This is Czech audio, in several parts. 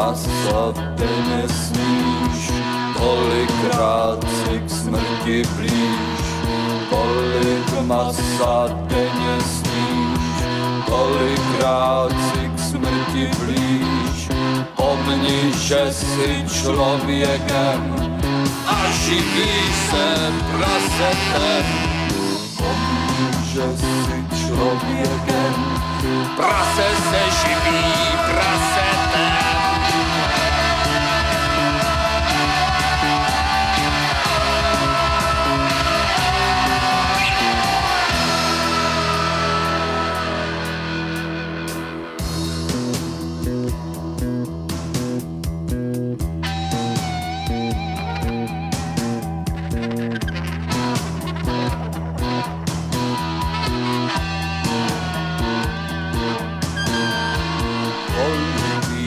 Was of tebe sníš? Kolikrát si k smrti blíž, kolik masa denně sníš, kolikrát si k smrti blíž, pomni, že jsi člověkem a živíš se prasetem. Pomni, že jsi člověkem, prase se živí prasetem.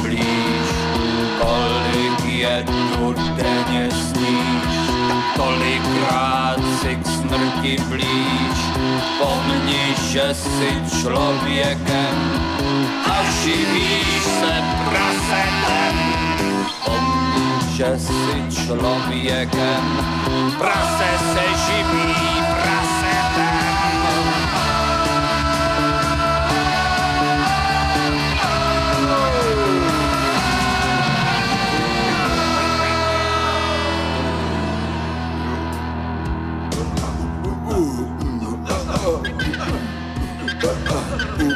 blíž, kolik jednu denně sníš, kolikrát si k smrti blíž, pomni, že jsi člověkem a živíš se prasetem. Pomni, že jsi člověkem, prase se živí. uh, ooh.